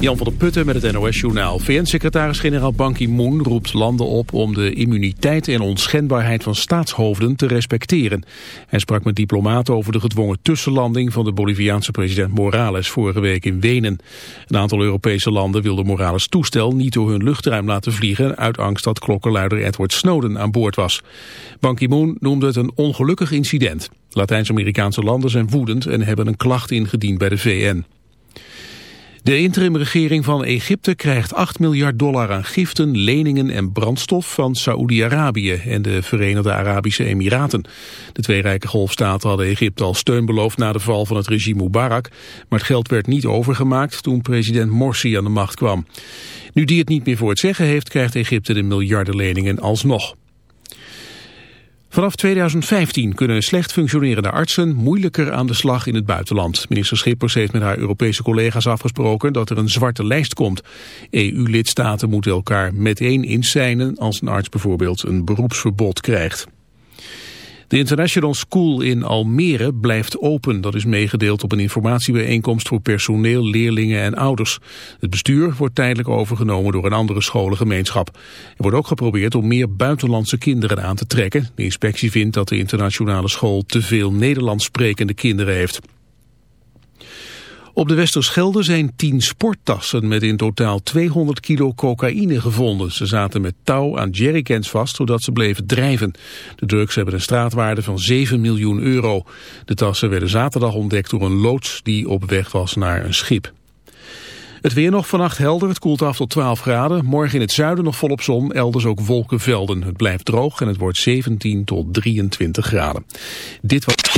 Jan van der Putten met het NOS-journaal. VN-secretaris-generaal Ban Ki-moon roept landen op om de immuniteit en onschendbaarheid van staatshoofden te respecteren. Hij sprak met diplomaten over de gedwongen tussenlanding van de Boliviaanse president Morales vorige week in Wenen. Een aantal Europese landen wilde Morales toestel niet door hun luchtruim laten vliegen uit angst dat klokkenluider Edward Snowden aan boord was. Ban Ki-moon noemde het een ongelukkig incident. Latijns-Amerikaanse landen zijn woedend en hebben een klacht ingediend bij de VN. De interimregering van Egypte krijgt 8 miljard dollar aan giften, leningen en brandstof van Saoedi-Arabië en de Verenigde Arabische Emiraten. De twee rijke golfstaten hadden Egypte al steun beloofd na de val van het regime Mubarak, maar het geld werd niet overgemaakt toen president Morsi aan de macht kwam. Nu die het niet meer voor het zeggen heeft, krijgt Egypte de miljardenleningen alsnog. Vanaf 2015 kunnen slecht functionerende artsen moeilijker aan de slag in het buitenland. Minister Schippers heeft met haar Europese collega's afgesproken dat er een zwarte lijst komt. EU-lidstaten moeten elkaar meteen incijnen als een arts bijvoorbeeld een beroepsverbod krijgt. De International School in Almere blijft open. Dat is meegedeeld op een informatiebijeenkomst voor personeel, leerlingen en ouders. Het bestuur wordt tijdelijk overgenomen door een andere scholengemeenschap. Er wordt ook geprobeerd om meer buitenlandse kinderen aan te trekken. De inspectie vindt dat de internationale school te veel Nederlands sprekende kinderen heeft. Op de Westerschelde zijn tien sporttassen met in totaal 200 kilo cocaïne gevonden. Ze zaten met touw aan jerrycans vast, zodat ze bleven drijven. De drugs hebben een straatwaarde van 7 miljoen euro. De tassen werden zaterdag ontdekt door een loods die op weg was naar een schip. Het weer nog vannacht helder, het koelt af tot 12 graden. Morgen in het zuiden nog volop zon, elders ook wolkenvelden. Het blijft droog en het wordt 17 tot 23 graden. Dit was...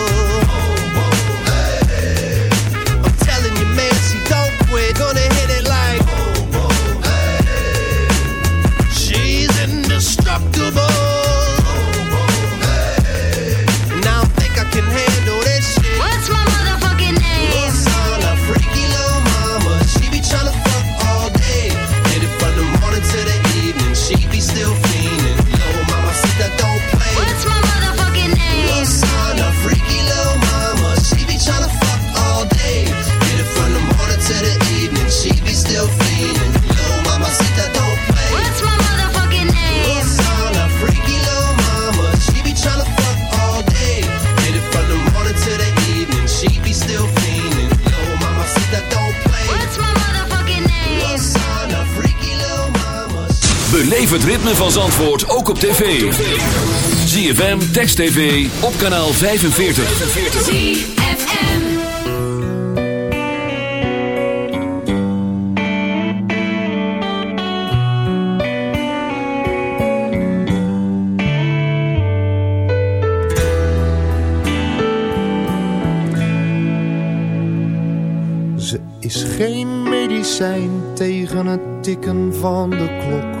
Beleef het ritme van Zandvoort ook op tv. ZFM, Text TV, op kanaal 45. ZFM. Ze is geen medicijn tegen het tikken van de klok.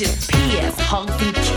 Just PS, Honky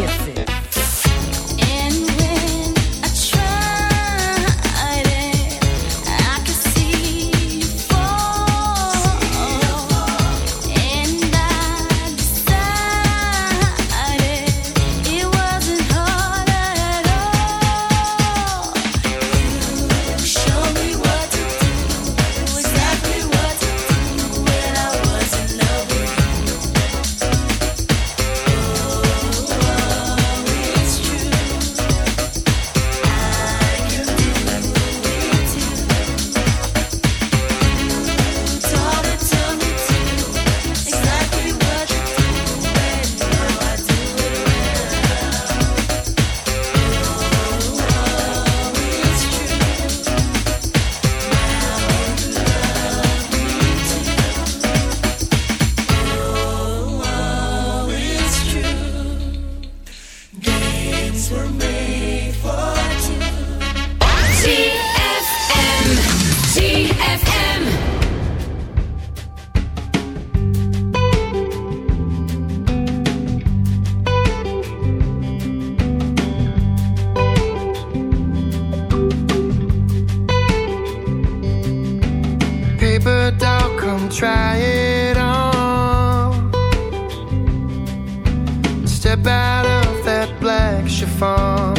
step out of that black chiffon.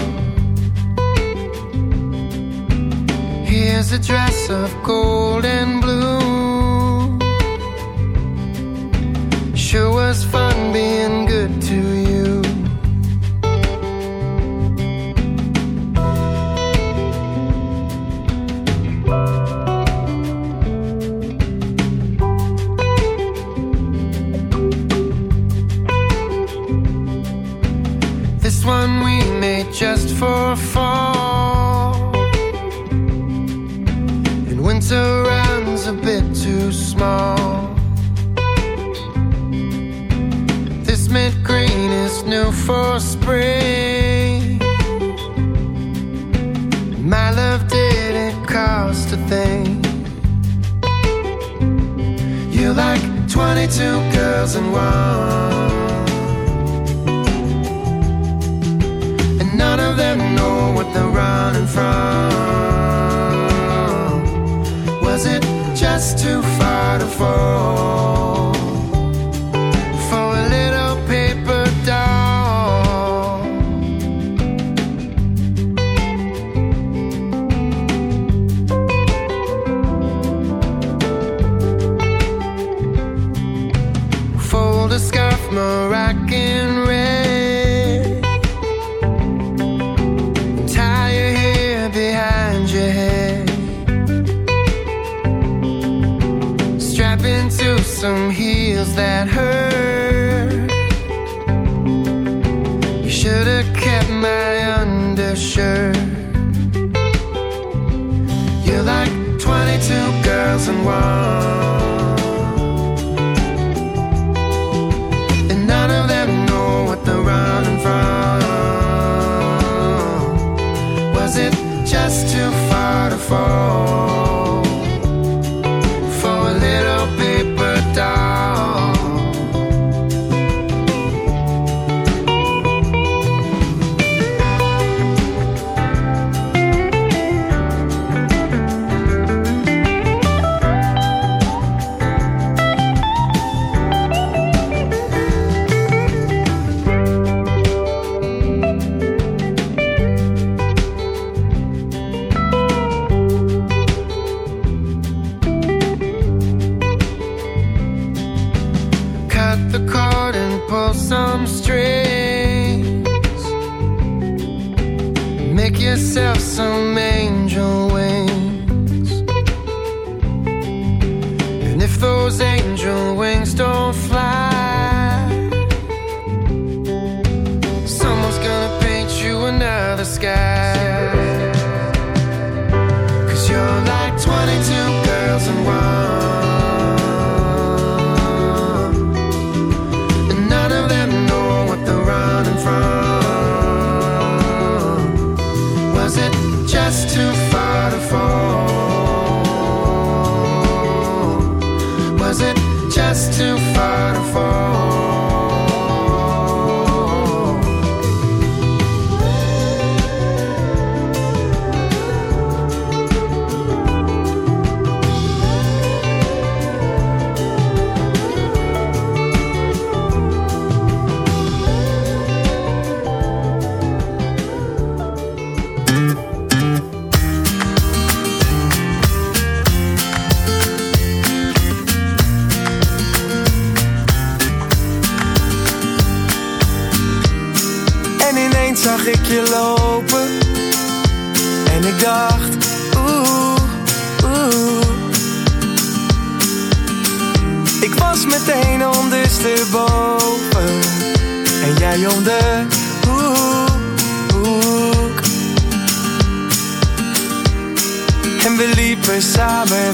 Here's a dress of gold and blue. two girls and one. And none of them know what they're running from. Was it just too far to fall? and hurt. You should have kept my undershirt. You're like 22 girls in one.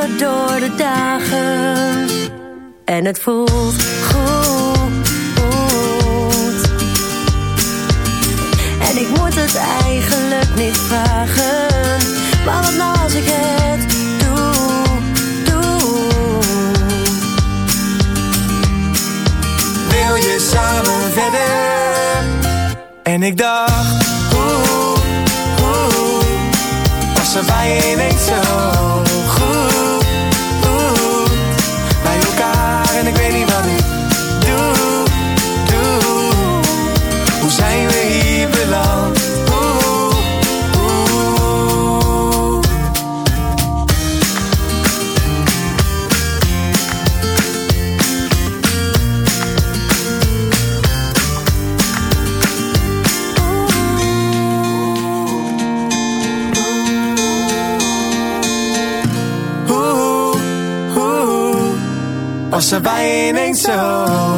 door de dagen. En het voelt goed. En ik moet het eigenlijk niet vragen. Maar wat nou als ik het doe, doe. Wil je samen verder? En ik dacht, hoe, hoe, Was er bij je zo so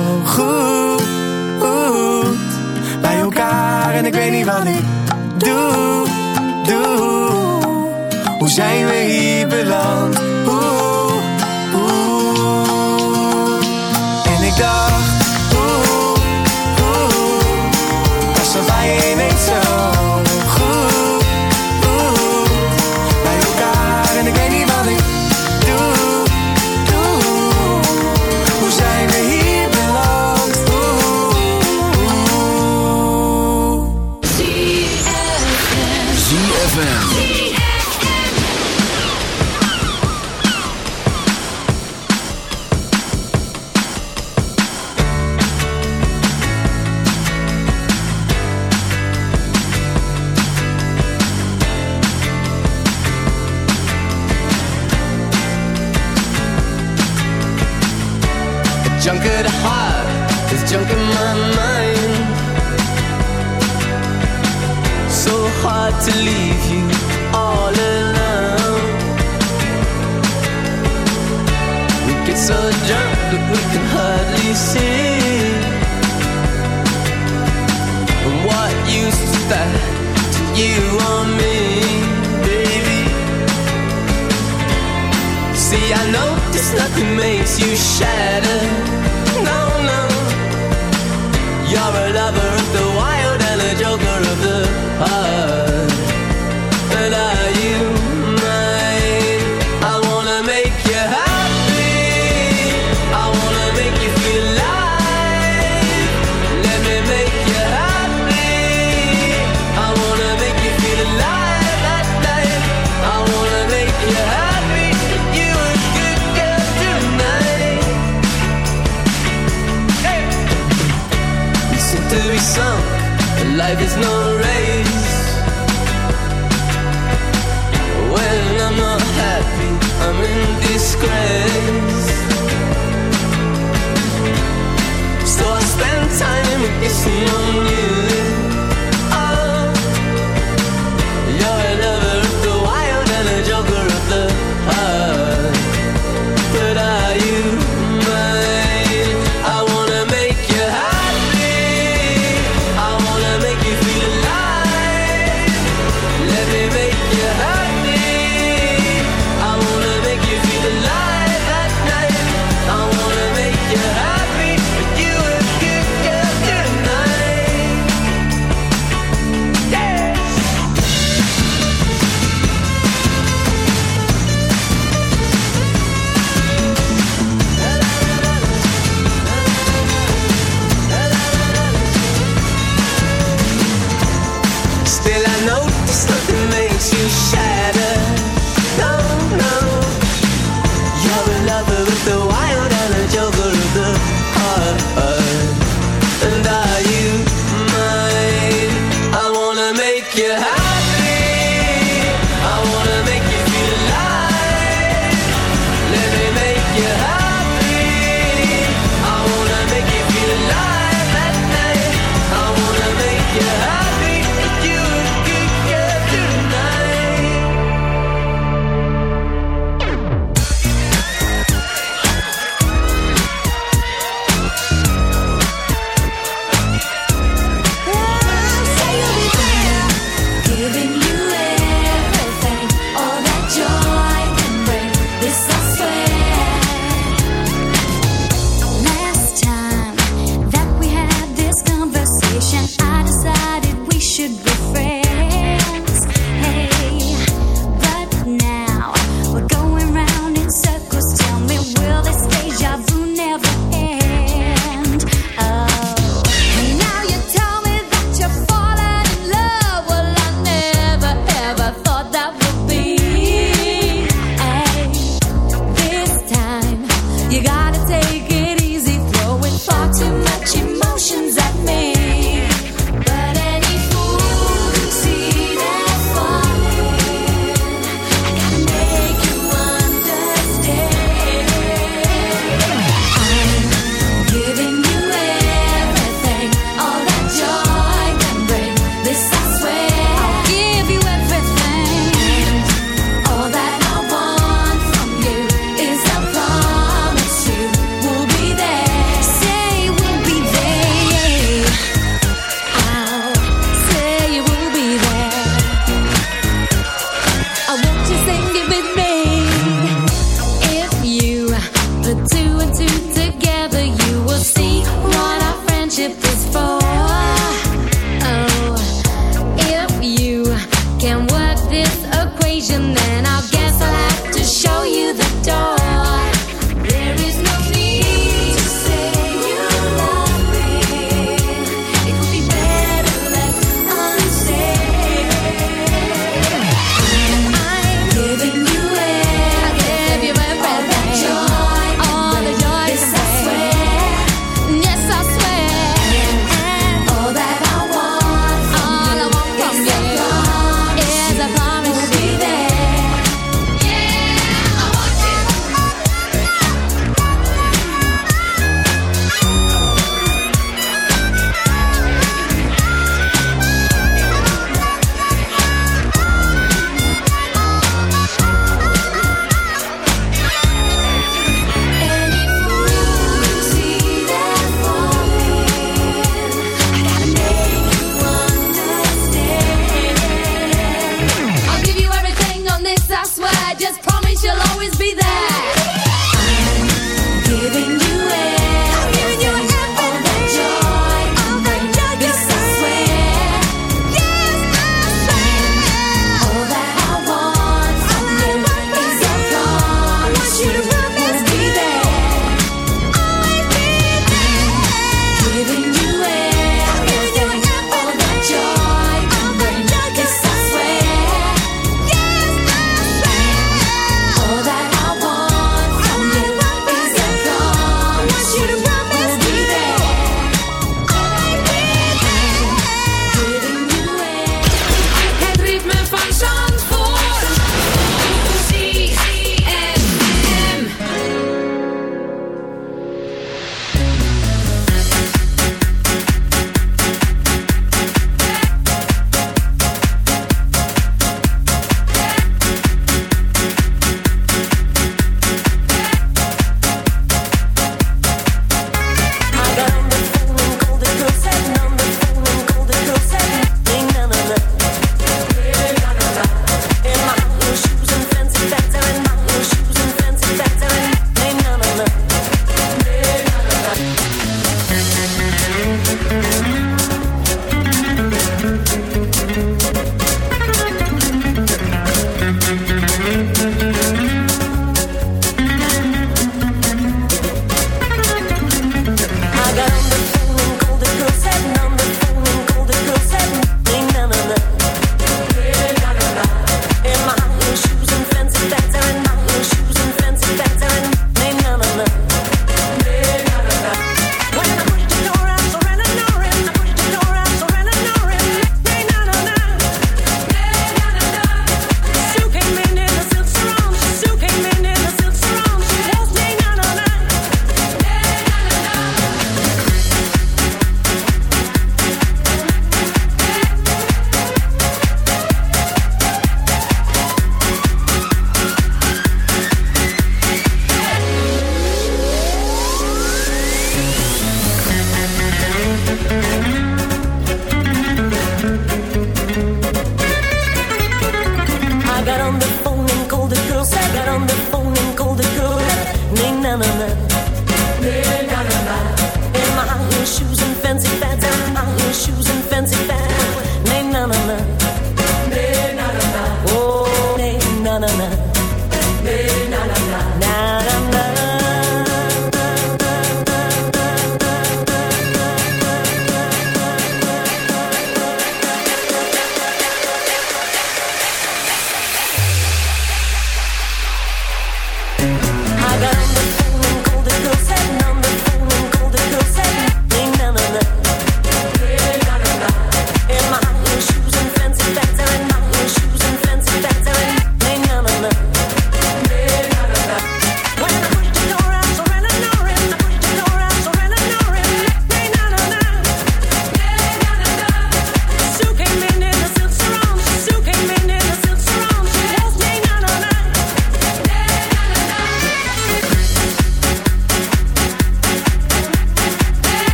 I know this nothing makes you shatter. No, no, you're a lover of the